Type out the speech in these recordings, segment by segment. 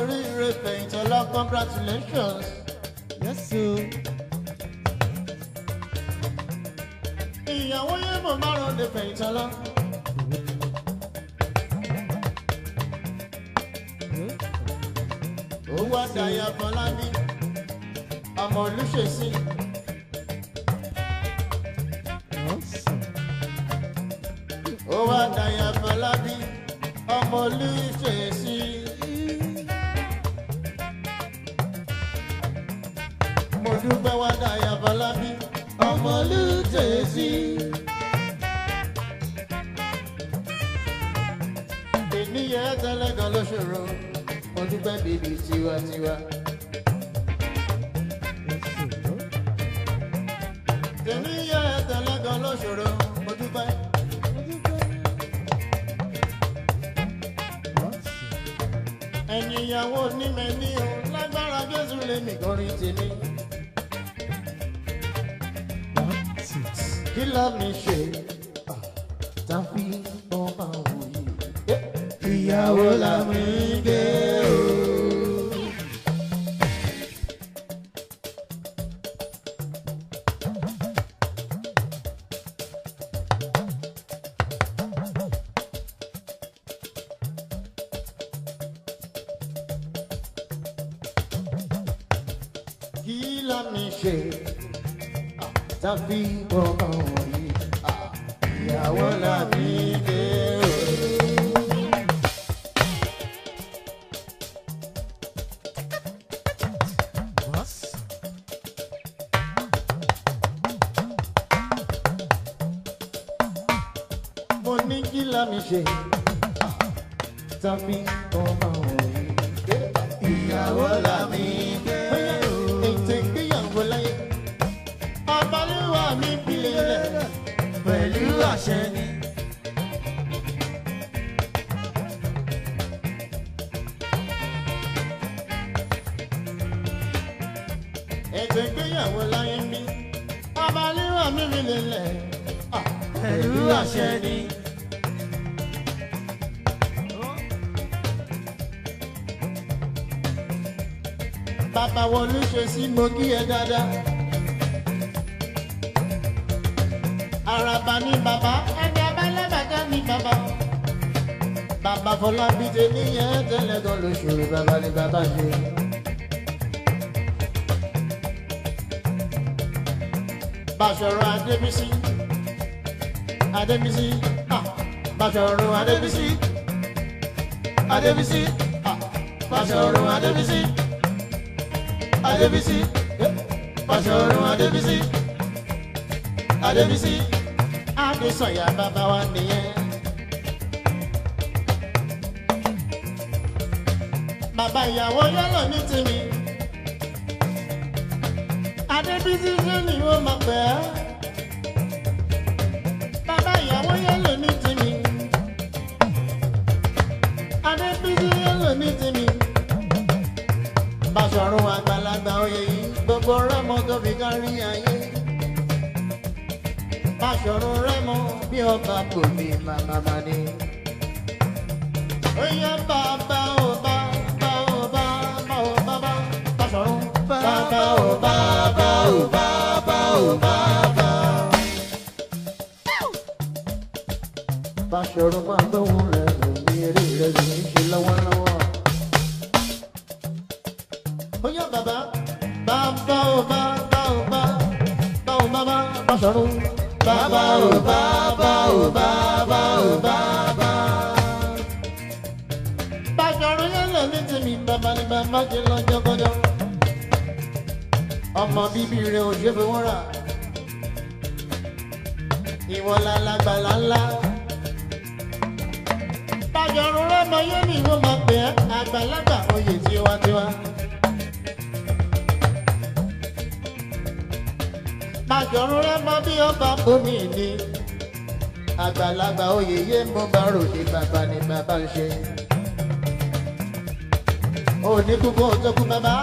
oríire fẹ̀yìntì ọlá congratulations. yes sir. ìyàwó yẹn mọ̀ márùn-ún lè fẹ̀yìntì ọlá. ìyàwó onímẹ̀ní o lágbára Jésù lèmi kọrin tèmi. kí la mi ṣe tàbí ọba wòye. ìyàwó la mi ń gbé. ètò ìgbéyàwó láyé mi abalẹ́wà mi mi lélẹ̀ pẹ̀lú àṣẹ ni. bàbá wọlé ṣe sí mo kí ẹ dáadáa. àràbà ni bàbá ẹni abálẹ́bàgá ni bàbá. bàbá fọlábí tẹ níyẹn tẹ́lẹ̀ gan lóṣù bàbá ni bàbá ṣe. Basoro Adebisi Adebisi ah Basoro Adebisi Adebisi ah Basoro Adebisi Adebisi Basoro Adebisi Adebisi Adesanya bàbá wa nìyẹn. Bàbá ìyàwó yọ̀lọ̀ ní tèmi bísíjì ni ó máa pẹ́. Bàbá ìyàwó yẹn lò ní tèmi. Adé bísíjì yẹn lò ní tèmi. Bàṣọ̀run àgbàlagbà oyè yìí gbogbo rẹ́mọ tó fi kárí ayé. Bàṣọ̀run rẹ́mọ bí ọba òjò fowó rà ìwọ lálágbàlá ńlá tajọrun rọmọ yóò ní ìwọ máa pè é àgbàlagbà oyè tiwantiwa. tajọrun rọmọ bí ọba bómi ni àgbàlagbà oyè yé mo bá ròde bàbá ni bàbá ń ṣe. òní kúkú ọjọ́ kú bàbá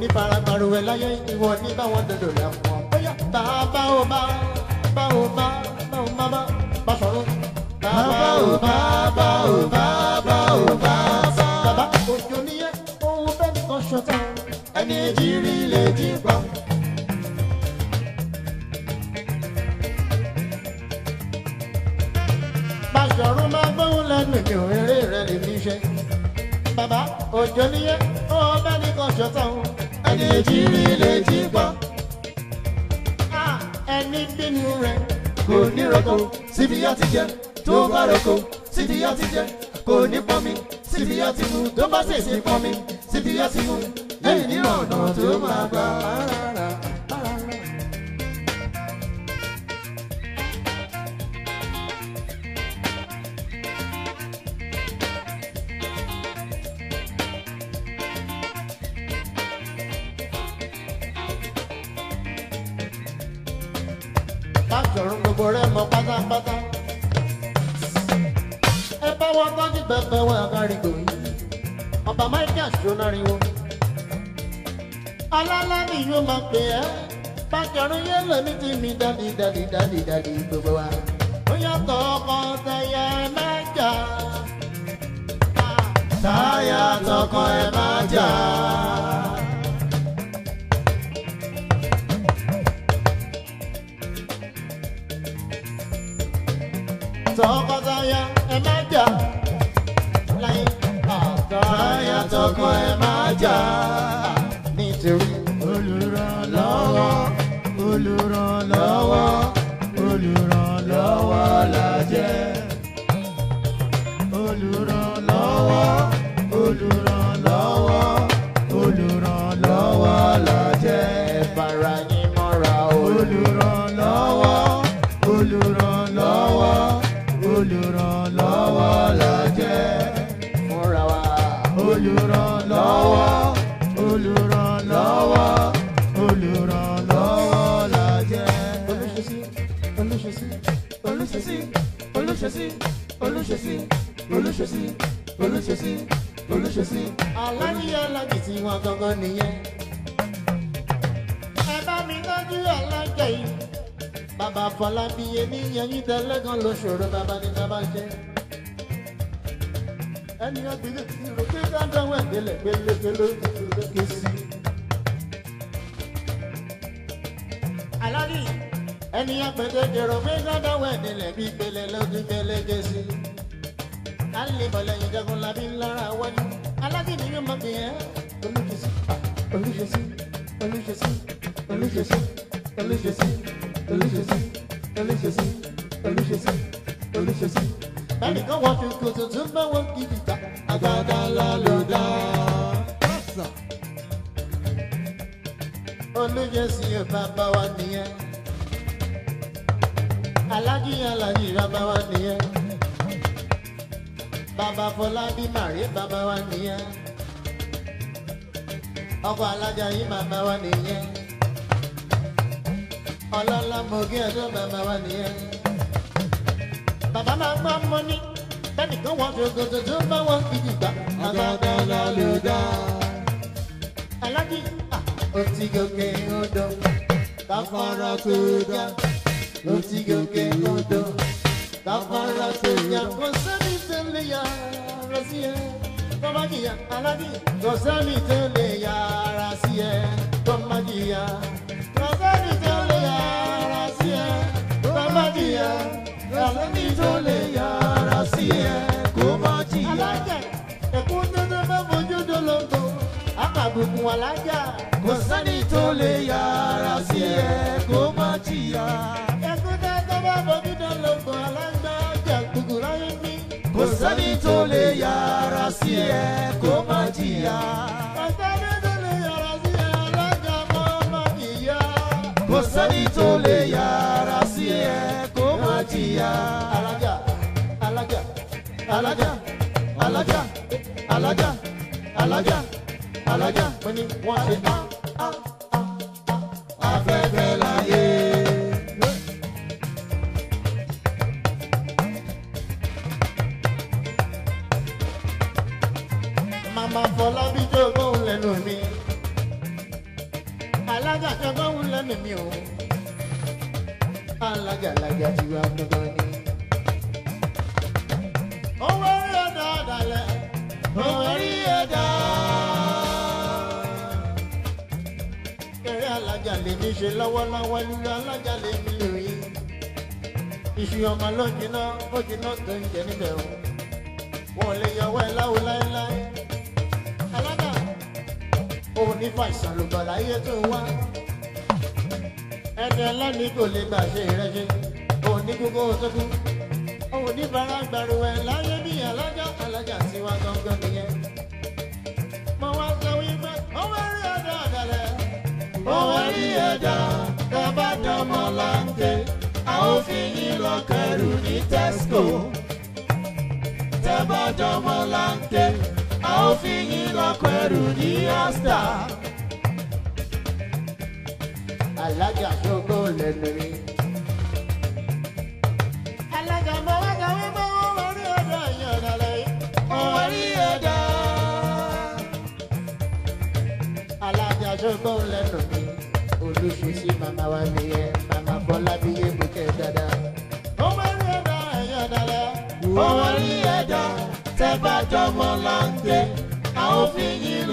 ní faraparo ẹ láyé ìwọ ní báwọn dodo là wọn. bóyá bá a bá o bá bá o bá bá o má bá bá sọ̀rọ̀. bá a bá o bá bá o bá bá o bàbá òjò níyẹn ohun bẹ́ẹ̀ nìkan ṣọta ẹni èjì rí lè jí pa. bàṣọ̀run máa gbóhùn lẹ́nu èmi ò eré rẹ̀ lè fi ṣe. bàbá òjò níyẹn ohun bẹ́ẹ̀ nìkan ṣọta ẹni tí rí létí gbọ́. ẹni bínú rẹ̀ kò ní roko síbi yá ti jẹ tó bá roko síbi yá ti jẹ kò ní pọnmi síbi yá ti mu tó bá ṣèṣe pọnmi síbi yá ti mu lẹ́yìn ní ọ̀nà tó máa gbà á. ló máa pè ẹ́ bákẹ́rún yé lèmi ti mi dálì dálì dálì dálì gbogbo wa. ó yàtọ̀ tọkọtaya ẹ má jà. táyà tọkọ ẹ má jà. tọkọtaya ẹ má jà. táyà tọkọ ẹ má jà. nítorí. alone. olúṣesí olúṣesí aláníyàn alájì tí wọn gangan nìyẹn. ẹ bá mi lójú alájẹ yìí bàbá fọlábíyé ní yẹyìn tẹlẹgàn lóṣòro bàbá ni bàbá jẹ. ẹni ọgbìnrin ti rò pé dandan wẹ̀dẹ̀lẹ̀ pélépélé lójú lókè sí. alájì ẹni ọgbẹ̀dẹ̀ dèrò pé dandan wẹ̀dẹ̀lẹ̀ bí pélé lójú pélé gé sí alebọlẹ ìjagun labi lára wájú alágídí yóò máa gbé ẹ olùṣèṣì olùṣèṣì olùṣèṣì olùṣèṣì olùṣèṣì olùṣèṣì olùṣèṣì olùṣèṣì olùṣèṣì. bẹ́ẹ̀ni kan wọ́n fi kòtò tó bá wọn kí ìta àgbàdá lálùdá. olùṣèṣì bàbá wa nìyẹn alájí alájí bàbá wa nìyẹn bàbá Fọlábí màrí bàbá wa nìyẹn ọkọ alájà yìí bàbá wa nìyẹn ọlọ́lá mọ̀gí ẹ̀dọ́ bàbá wa nìyẹn. bàbá máa gbọ́ mọ́ ní tẹ́nìkan wọ́n fi ògòdò tó bá wọn gidi gbà. àgbàdo lọ lè dá. alájí ó ti gòkè odò káfọ́rọ́ tó dá ó ti gòkè odò. Tafarasiya Kosami Teleya Rasiye Tomagiya Aladi Kosami Teleya Rasiye Tomagiya Rasiye Tomagiya Kosami Teleya Rasiye Komagiya Alájà Ẹ̀kún tẹ́tẹ́ bá fojú dológo Akàbùkù alájà Kosami Teleya Rasiye bọ́gídán lóko alágbá jàgbùgù láyé mi. kò sẹ́ni tó lè yára sí ẹ kó má jìyà. kò sẹ́ni tó lè yára sí ẹ alága mọ́ má nìyá. kò sẹ́ni tó lè yára sí ẹ kó má jìyà. alága alága alága alága alága alága alága. mo ní wọ́n ṣe. afẹ́fẹ́ láyé. ti nọ́ọ̀sì ń jẹ níbẹ̀ o wọn lè yọwọ́ ẹ láwo láéláé alága òun ní fàìsàn ló gbà láyé tó wá ẹni ẹlẹ́ni kò lè gbà ṣe ìrẹ́jẹ òun ní gbogbo òṣèkú òun ní bàrà gbàrú ẹ láyé bí alága alága sí wa gángan nìyẹn mo wá sọ wípé ó rí ẹ̀dá àgàlẹ̀ ó rí ẹ̀dá tẹ́ bá dán mọ́ láǹtẹ̀ a fi yín lọ ẹrù ní tesco tẹ́bọ̀dọ́mọ láńké a ó fi yín lọ́kọ̀ ẹrù ní asta. alága gbogbo lẹ́nu mi. alága mọ́ alága wípé wọ́n wọ́n rí ọ̀dọ̀ ẹ̀yìn ọ̀dọ̀ lẹ́yìn. rí ọ̀dọ̀. alága gbogbo lẹ́nu mi olùsùn sí màmá wa nìyẹn.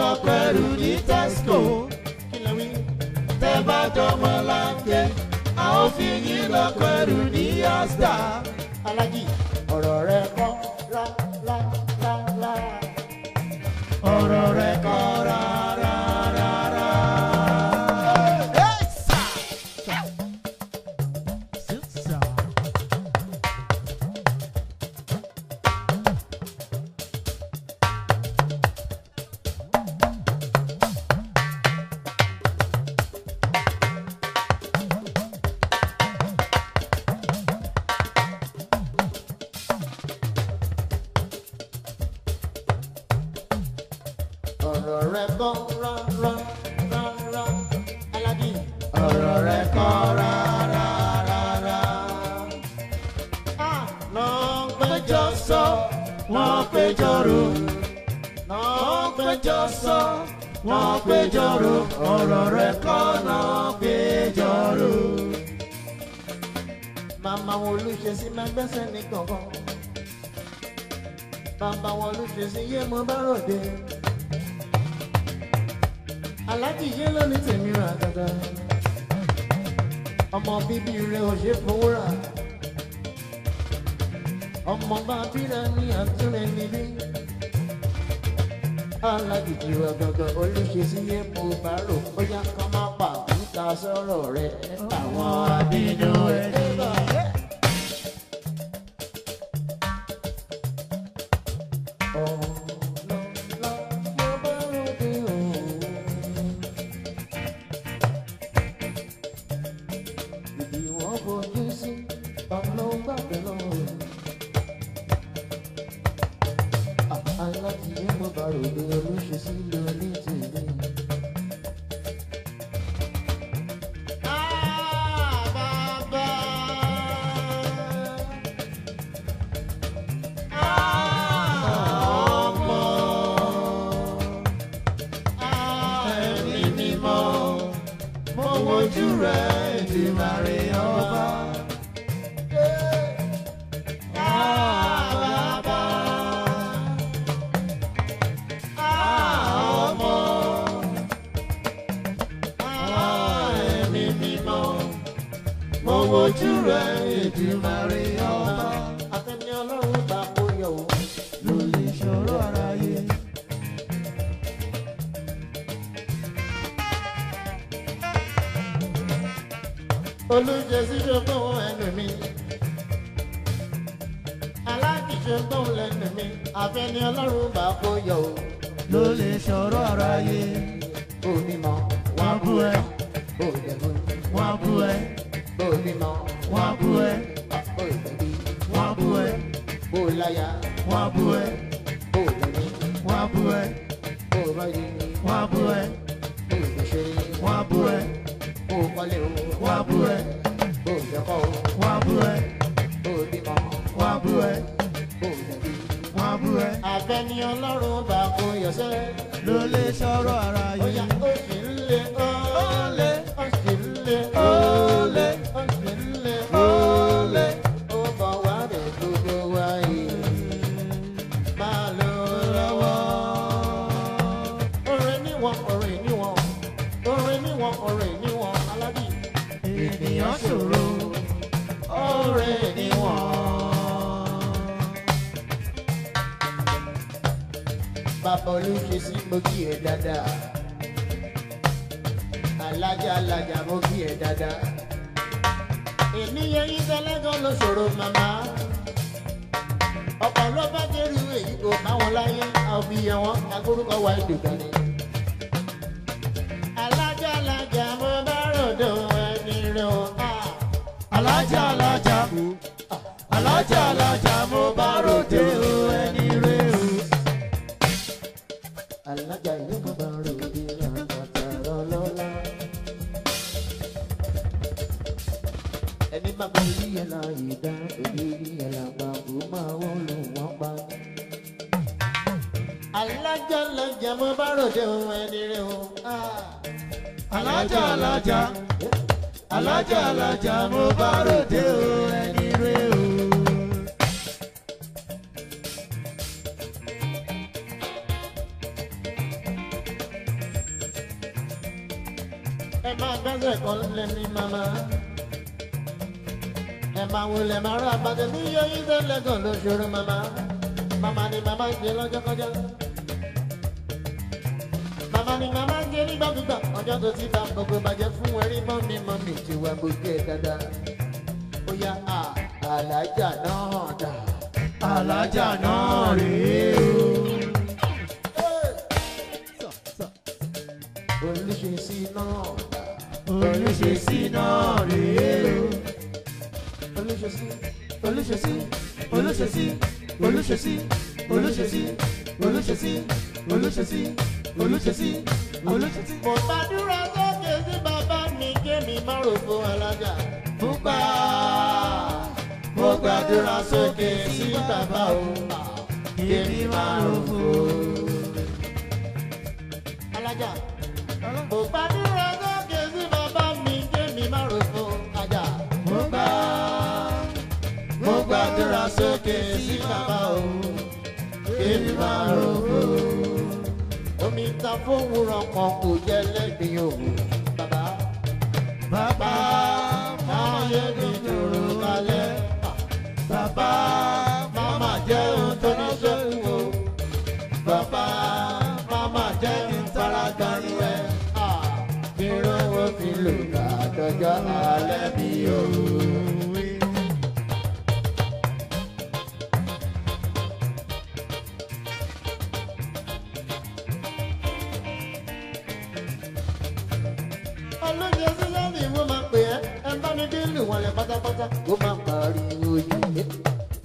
lọ pẹ̀lú ní Tesco tẹ́ bá dọ́mọ láńtẹ́ a ó fi yín lọ pẹ̀lú ní Asda. ọmọ bíbí rẹ ò ṣe fowó rà ọmọ bá bíra ní àtúnrẹ níbí alágìjì wa gangan olùṣesí yé mo bá rò bóyá kán má pàkúta sọ̀rọ̀ rẹ àwọn abínú rẹ. olùjẹsí ṣogbóhùn ẹnu mi aláàjì ṣogbóhùn lẹnu mi àfẹni ọlọ́run bá kó yọ o. ló lè sọ̀rọ̀ ara yé. omi mọ wọn bú ẹ. òde mú wọn bú ẹ. omi mọ wọn bú ẹ. òde bí wọn bú ẹ. bóláyà wọn bú ẹ. òde mú wọn bú ẹ. òbáyé wọn bú ẹ. òde ṣe wọn bú ẹ kó kọ́lé o. wá bú ẹ. o jẹ́kọ̀ o. wá bú ẹ. o bímọ. wá bú ẹ. o jẹ̀bi. wá ọlọ́run bá kó yọ̀ṣẹ́. ló lè sọ̀rọ̀ ara yìí. ó yà ó sì ń lé ó. ó lè. olùkìsí mo kí ẹ dáadáa alájà alájà mo kí ẹ dáadáa ènìyàn yín tẹ́lẹ́gàn ló ṣòro màmá ọ̀pọ̀ ló bá dérú èyí kò máwọn láyé àbíyàn wọn agbórúkọ wa ìdùkọ ni. alájà alájà mo bá ròdò ẹni rẹ o. alájà alájà mo alájà alájà mo bá ròdò ẹni. jẹmọ bá ròde ohun ẹni rẹ o. Ah. alájà alájà alájà alájà mo bá ròde ohun ẹni rẹ o. ẹ máa gbẹ́sẹ̀ kan lẹ́mí màmá ẹ máa wo lẹ máa rà bàtẹ ní yẹyí sẹlẹ gan lóṣooṣù màmá màmá ni màmá ń ṣe lọ́jọ́ ni màmá gé nígbàkúgbà ọjọ́ tó ti bá gbogbo bàjẹ́ fún ẹrí mọ́mí mọ́mí tí wà gbogbo ẹ̀ dáadáa. ó yá àlàájà náà dà àlàájà náà rèé o. oníṣesí náà dà oníṣesí náà rèé o. olùṣesí olùṣesí olùṣesí olùṣesí olùṣesí olùṣesí olùṣesí olùṣesí olùṣèṣì olùṣèṣì. mo gbàdúrà sókè sí bàbá mi kémi má rògbò alága. bùpà mo gbàdúrà sókè sí bàbá o kémi má rògbò. alága mo gbàdúrà sókè sí bàbá mi kémi má rògbò ajá. bùpà mo gbàdúrà sókè sí bàbá o kémi má rògbò mi ta fóònù kan kò jẹ́ lẹ́gbìn o. Bàbá bàbá máa yẹ mi. lè wọlé pátápátá ó máa pariwo jù.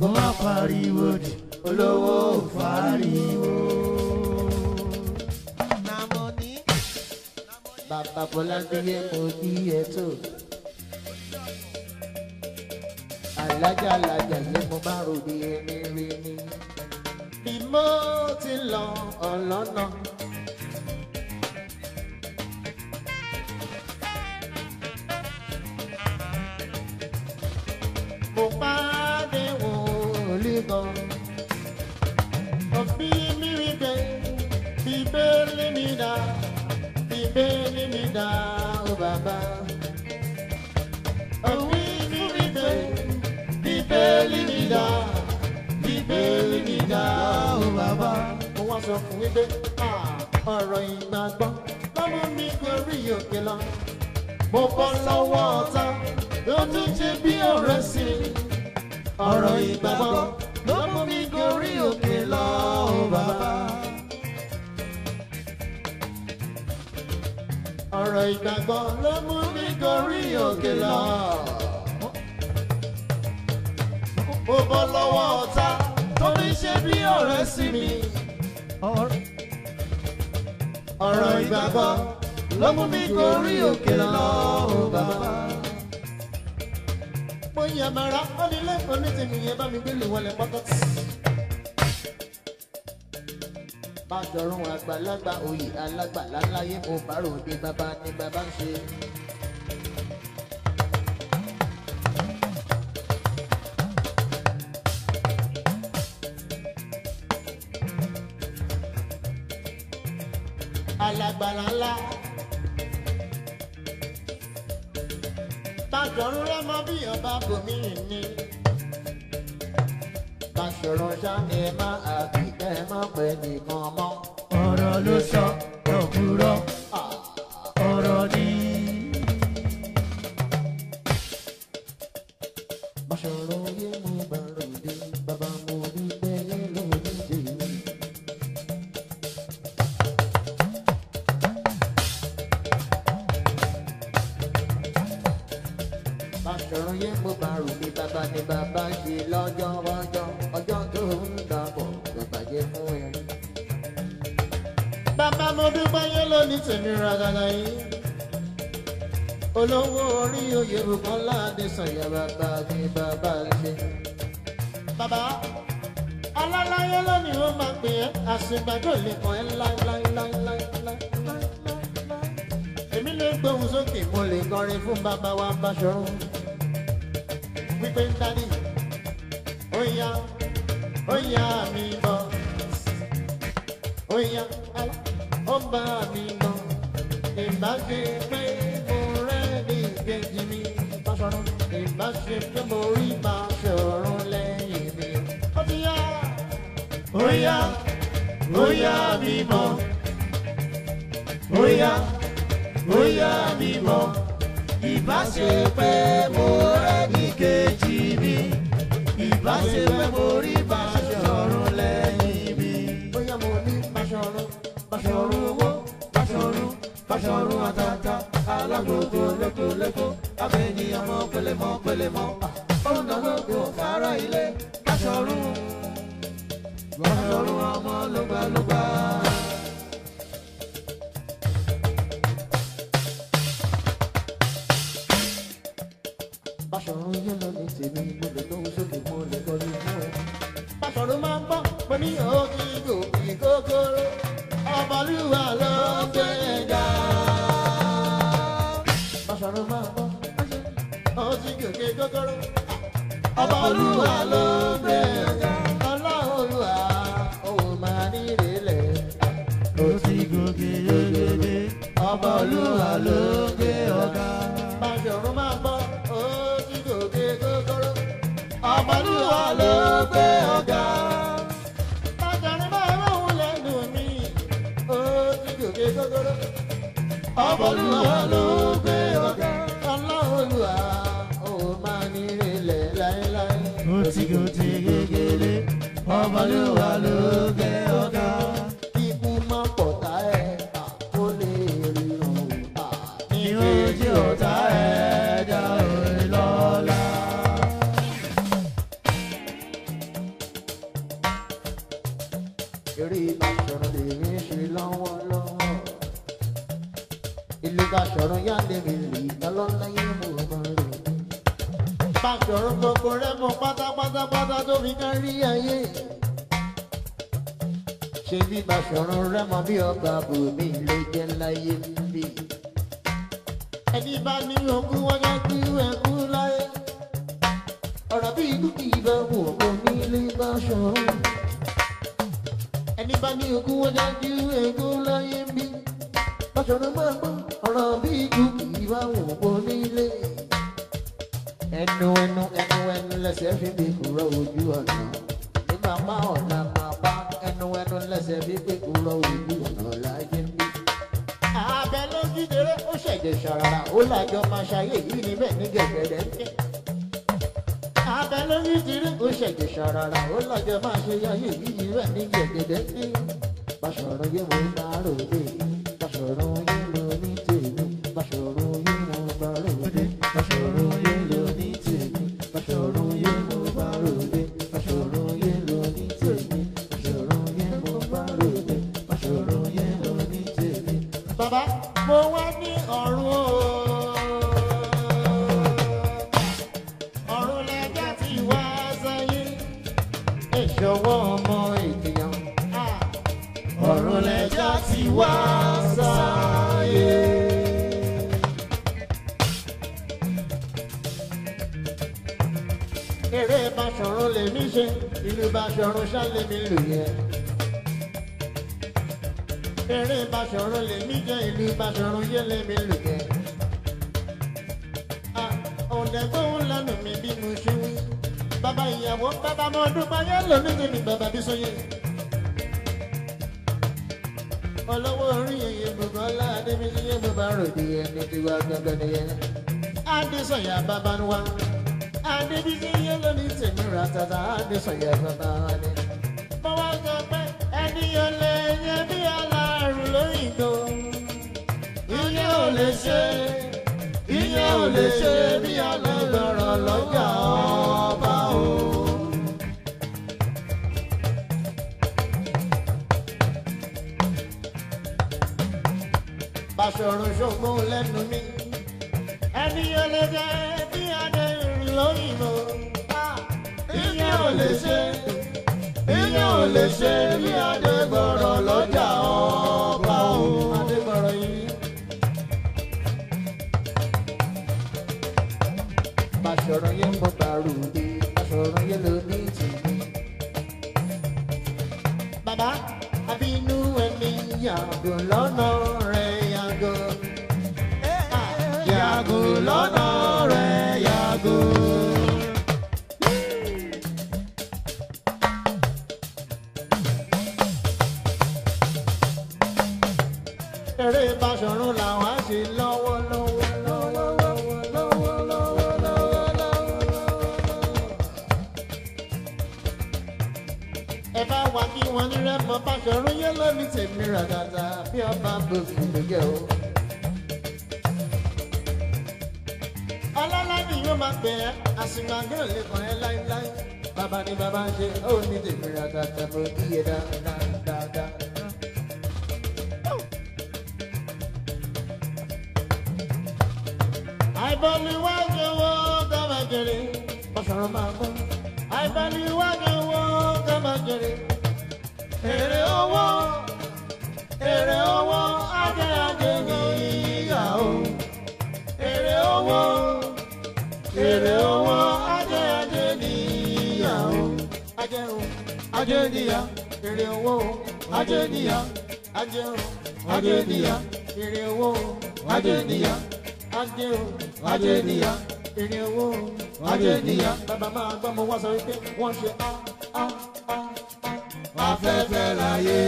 ó máa pariwo jù olówó fariwo. bàbá bọ́lá gbélé mo bí ẹ tó. alájà alájà yìí mo bá ròde ẹni rí ni. bí mo ti lọ ọ̀lọ́nà. dá ó bàbá. Òwí fún mi pé bíbélì mi dá bíbélì mi dá ó Mo wá sọ fún wípé ọ̀rọ̀ ìgbàgbọ́ lọ́mọ mi gorí òkè Mo bọ́ lọ́wọ́ ọ̀tá ló tún ṣe bí ọ̀rọ̀ ìgbàgbọ́ ló mú mi gorí òkè lọ. mo bọ́ lọ́wọ́ ọ̀tá tó ní ṣe bí ọ̀rẹ́ sí mi. ọ̀rọ̀ ìgbàgbọ́ ló mú mi gorí òkè lọ bàbá. mo yàn mara ó nílé oníṣègùn yẹn bá mi gbélé wọlé pọ́kọ́tì. májọrún àgbàlagbà oyè alágbàlá láyé mo bá ròde bàbá ni bàbá ń ṣe. alágbàlá ńlá. májọrún rẹ mọ ọba bòmí ni ṣòro ṣáni má àbí kẹ́ má pẹ́ nìkan mọ́. ọ̀rọ̀ ló sọ òkúrọ́. ìgbàdùn lè kàn ẹ́ láíláíláíláíláí. èmi lè gbóhùn sókè mo lè kọrin fún bàbá wa Báṣọ̀run. wípé ń darí ó yá ó yá mi bọ̀ ó yá ó bá mi bọ̀ ìbáṣe pé mo rẹ́ ní ìkejì mi Báṣọ̀run ìbáṣe pé mo rí Báṣọ̀run lẹ́yìn mi. ó ti yá ó yá. Oya mímọ́. Oya, oya mímọ́. Ìbá ṣe pé mo rẹ́ ní kejì mi. Ìbá ṣe pé mo rí Báṣọ̀run lẹ́yìn mi. Bóyá mo ní Báṣọ̀run, Báṣọ̀run owó, Báṣọ̀run, Báṣọ̀run àtàtà. Alágbòdo lékòlékò, abẹ́ni ọmọ pélémọ́ pélémọ́. Ó ń dán lóko ọ̀fà ara ilé, Báṣọ̀run lọ́rùn ọmọ lọ́gbàlọ́gbà. Báṣọ̀run yé lọ ní tèmi mo lè lóhun sókè mo lè kọlu fún ẹ. Báṣọ̀run máa ń gbọ́ pé ní òkè gòkè kókóró ọmọlúwa ló gbé ga. Báṣọ̀run máa ń gbọ́ pé ní òkè gòkè kókóró ọmọlúwa ló gbé ga. olúwa ló gbé ọ̀gá. bàjọ̀rún máa gbọ́ ó ti gòkè gógóró. ọmọlúwa ló gbé ọ̀gá. bàjọ̀rún máa rọ̀hún lẹ́nu mi ó ti gòkè gógóró. ọmọlúwa ló gbé ọ̀gá. ọlọ́run olúwa ó máa ní ilẹ̀ láéláé. ó ìlú Ìbàdàn yẹlẹ mi lù yẹ. ọ̀dẹ̀gbọ́n lẹ́nu mi bí mo ṣe wí. bàbá ìyàwó bàbá mọ ọdún báyẹ̀ lónìí tèmi bàbá bí sọ yẹ. ọlọ́wọ́ orí yẹyẹ Bùkọ́lá Adébíyẹ bàbá rògbì ẹni tí wàá gbọ́dọ̀ nìyẹn. Adésọ̀yà bàbá wa Adébíyẹ lónìí tèmi rà tàtà Adésọ̀yà bàbá wa ni. lè ṣe bí alágbára lọ́jà ọba o. Bàṣọ̀rọ̀ ṣògbó lẹ́nu mi, ẹni ẹlẹ́dẹ́ bí adé lóyìnbó. Ah, ìyẹn ò lè ṣe, ìyẹn ò lè ṣe bí adé gbọ̀rọ̀ lọ́jà ọba. yàgò lọ́nà rẹ̀ yàgò yàgò lọ́nà. gbé fún mi jẹ́ o. ọlọ́lá mi yóò máa pè ẹ́ àsìgbàgbọ́ lè kàn ni demira ń ṣe ó ní tèmi ajé ènìyàn èrè owó ajé ènìyàn ajé o ajé ènìyàn èrè owó ajé ènìyàn ajé o ajé ènìyàn èrè owó ajé ènìyàn bàbá máa mo wá sọ wípé wọ́n ṣe á á á afẹ́fẹ́ láyé.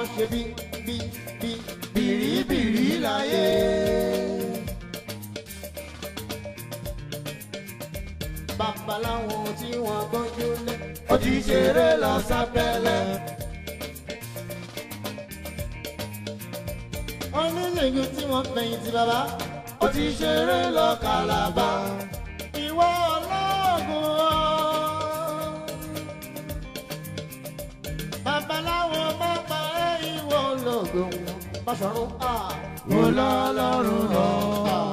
wọ́n ṣe bí bí bí bìrìbìrì láyé. bàbá láwọn tí wọ́n gbọ́njú lé ó ti ṣeré lọ sábẹ́lẹ̀. onílẹ̀yìn tí wọ́n fẹ̀yìntì bàbá ó lọ Calabar. la, la la la.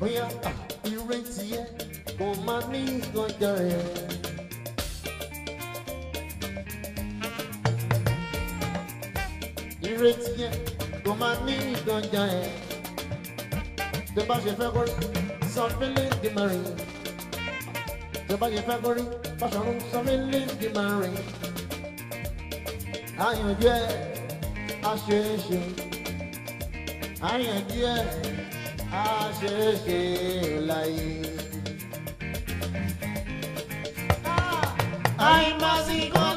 bóyá ìrètí yẹ kò máa ní ìgànjọ yẹn. ìrètí yẹ kò máa ní ìgànjọ yẹn. tó bá ṣe fẹ́ kórí di máa rìn. tó bá ṣe fẹ́ kórí ṣèké láyé. àìmásìkò.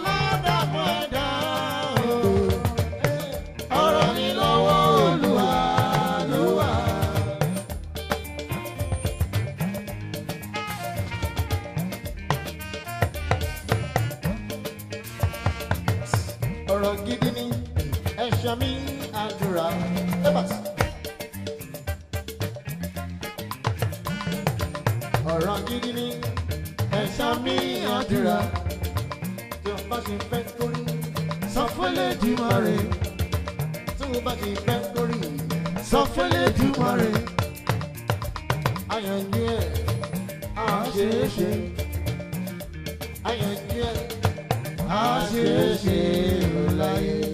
Elédùmarè tó bá ti pẹ́ lórí sọ fún Elédùmarè àyànjú ẹ̀ á ṣe é ṣe àyànjú ẹ̀ á ṣe é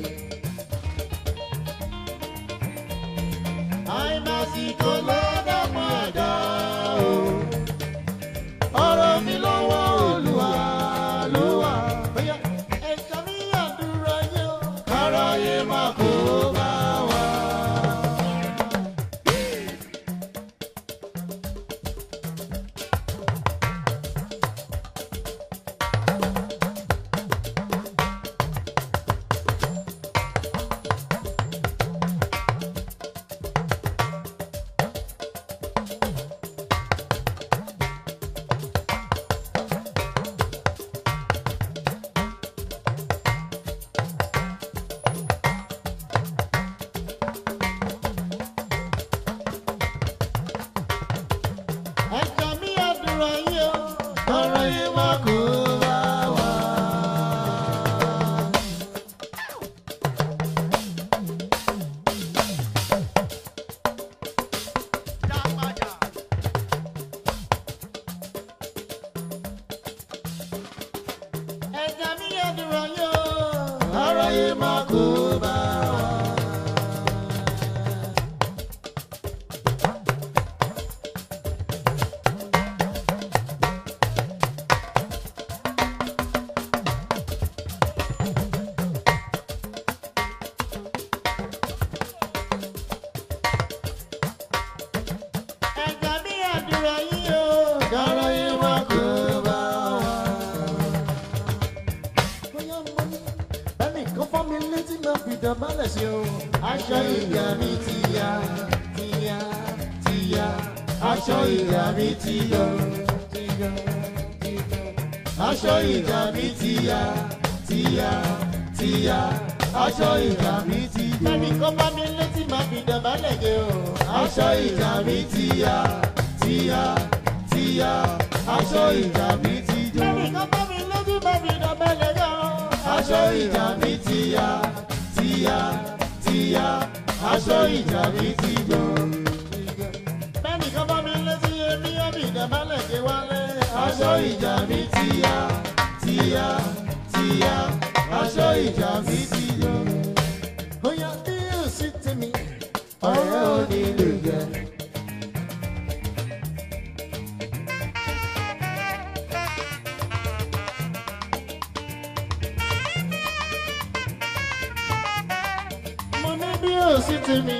bí ó sì ti mi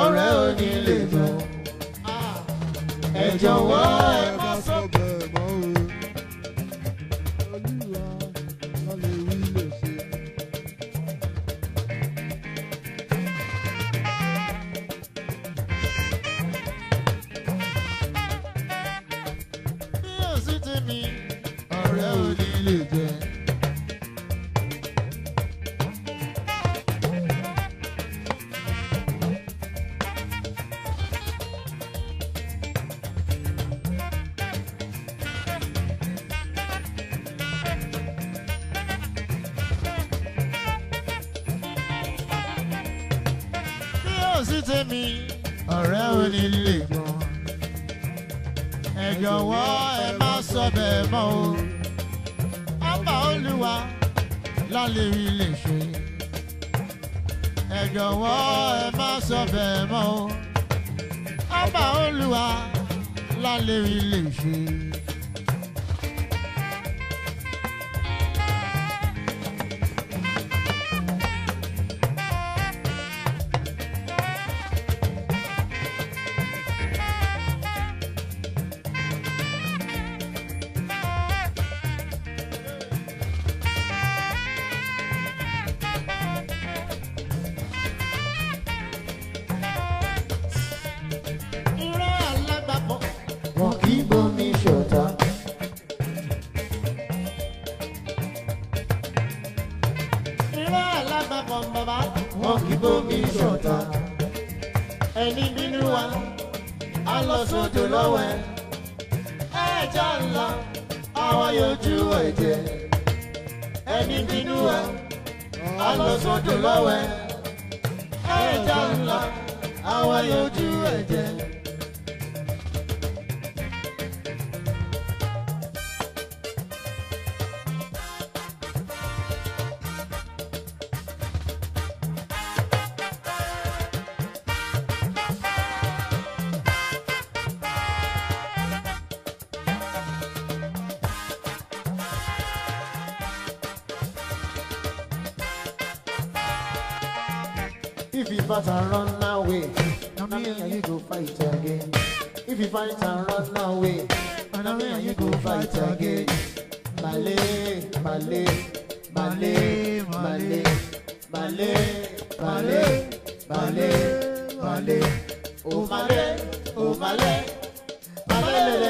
ọ̀rẹ́ ò ní lè mọ̀ ẹ jọ̀wọ́ ẹ going.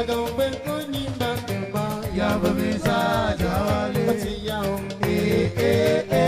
ẹ̀dọ̀gbẹ́ don't bàtẹ̀ mọ́. yàgò mi sáà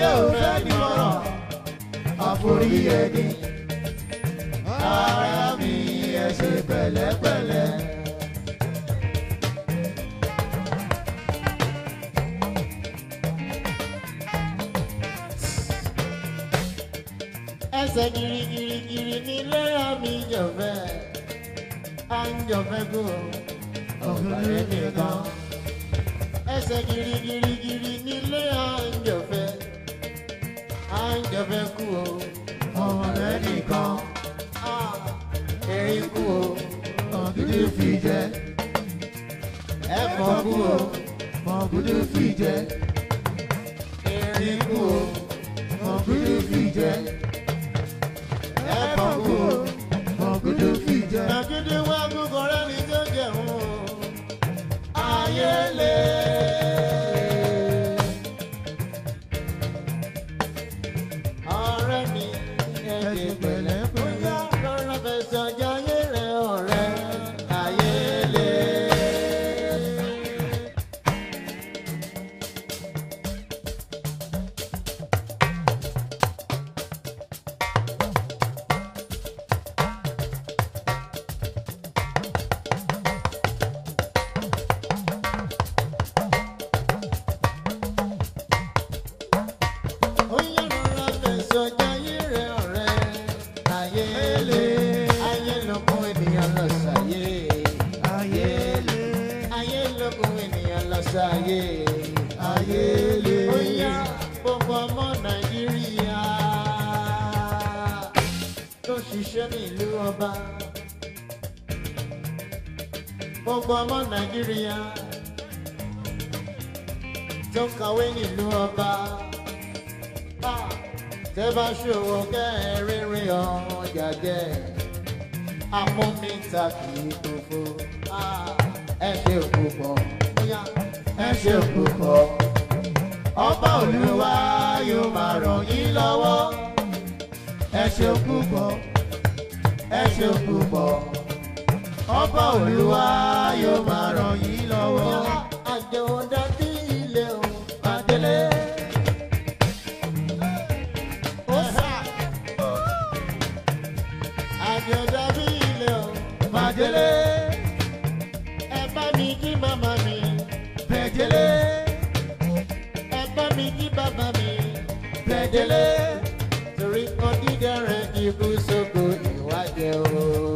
ayé ò fẹ́ ní ni ara mi ẹ ṣe pẹ̀lẹ́pẹ̀lẹ́. ẹsẹ̀ girigirigiri ní lẹ́yà mi jọ̀fẹ́ à ń jọ̀fẹ́ kó ọ̀gbìn nìkan ẹsẹ̀ girigirigiri ní lẹ́yà ń jọ̀fẹ́ à ń jọ fẹ́ kú o ọmọ rẹ nìkan erin kú o mọ̀gúdú fi jẹ ẹ̀fọ́ kú o mọ̀gúdú fi jẹ erin kú o mọ̀gúdú fi jẹ. mẹ́ẹ̀ẹ́dógún ènìyàn lọ sí ayé ayé lè ó yá gbogbo ọmọ nàìjíríà tó ṣiṣẹ́ ní ìlú ọba gbogbo ọmọ nàìjíríà tó kàwé nílùú ọba tẹ́ bá ṣòwò kẹrìnrìn ọjà jẹ àpò mi ta kì ẹ ṣe òkú pọ̀ ẹ ṣe òkú pọ̀ ọba olúwa yóò máa ràn yín lọ́wọ́ ẹ ṣe òkú pọ̀ ọba olúwa yóò máa ràn yín lọ́wọ́. Egele torí kan you kí ibú in ìwádìí o.